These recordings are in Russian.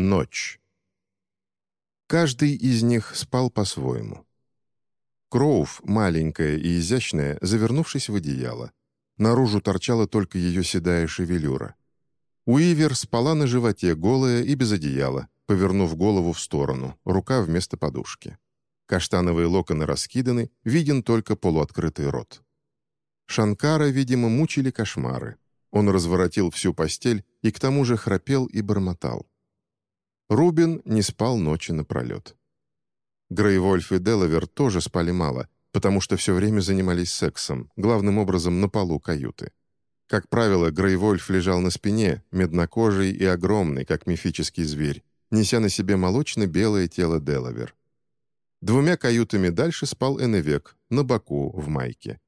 Ночь. Каждый из них спал по-своему. Кроув, маленькая и изящная, завернувшись в одеяло. Наружу торчала только ее седая шевелюра. Уивер спала на животе, голая и без одеяла, повернув голову в сторону, рука вместо подушки. Каштановые локоны раскиданы, виден только полуоткрытый рот. Шанкара, видимо, мучили кошмары. Он разворотил всю постель и к тому же храпел и бормотал. Рубин не спал ночи напролет. Грейвольф и Делавер тоже спали мало, потому что все время занимались сексом, главным образом на полу каюты. Как правило, Грейвольф лежал на спине, меднокожий и огромный, как мифический зверь, неся на себе молочно-белое тело Делавер. Двумя каютами дальше спал Эневек, на боку, в майке.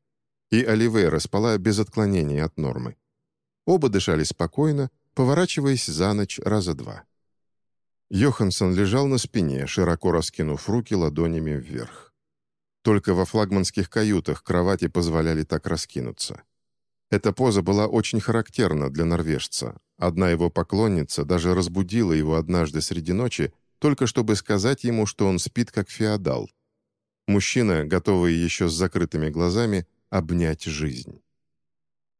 И Оливейра спала без отклонений от нормы. Оба дышали спокойно, поворачиваясь за ночь раза два. Йоханссон лежал на спине, широко раскинув руки ладонями вверх. Только во флагманских каютах кровати позволяли так раскинуться. Эта поза была очень характерна для норвежца. Одна его поклонница даже разбудила его однажды среди ночи, только чтобы сказать ему, что он спит как феодал. Мужчина, готовый еще с закрытыми глазами обнять жизнь.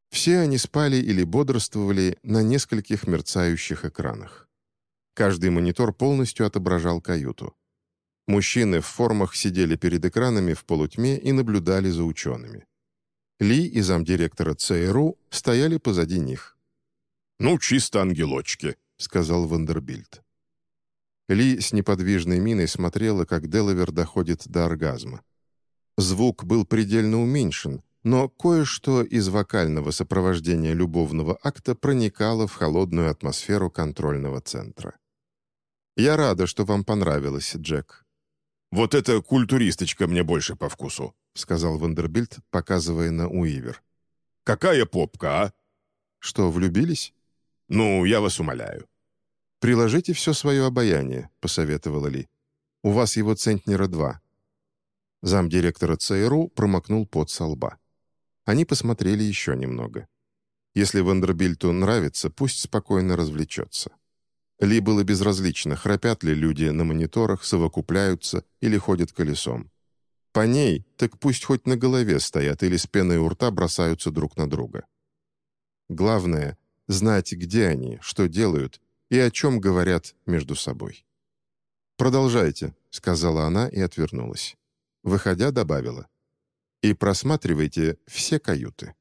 Все они спали или бодрствовали на нескольких мерцающих экранах. Каждый монитор полностью отображал каюту. Мужчины в формах сидели перед экранами в полутьме и наблюдали за учеными. Ли и замдиректора ЦРУ стояли позади них. «Ну, чисто ангелочки», — сказал Вандербильд. Ли с неподвижной миной смотрела, как Делавер доходит до оргазма. Звук был предельно уменьшен, но кое-что из вокального сопровождения любовного акта проникало в холодную атмосферу контрольного центра. «Я рада, что вам понравилось, Джек». «Вот эта культуристочка мне больше по вкусу», — сказал Вандербильд, показывая на Уивер. «Какая попка, а?» «Что, влюбились?» «Ну, я вас умоляю». «Приложите все свое обаяние», — посоветовала Ли. «У вас его центнера два». Замдиректора ЦРУ промокнул пот со лба. Они посмотрели еще немного. Если Вандербильту нравится, пусть спокойно развлечется. Ли было безразлично, храпят ли люди на мониторах, совокупляются или ходят колесом. По ней, так пусть хоть на голове стоят или с пеной у рта бросаются друг на друга. Главное — знать, где они, что делают и о чем говорят между собой. «Продолжайте», — сказала она и отвернулась. Выходя, добавила. «И просматривайте все каюты».